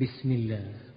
بسم الله.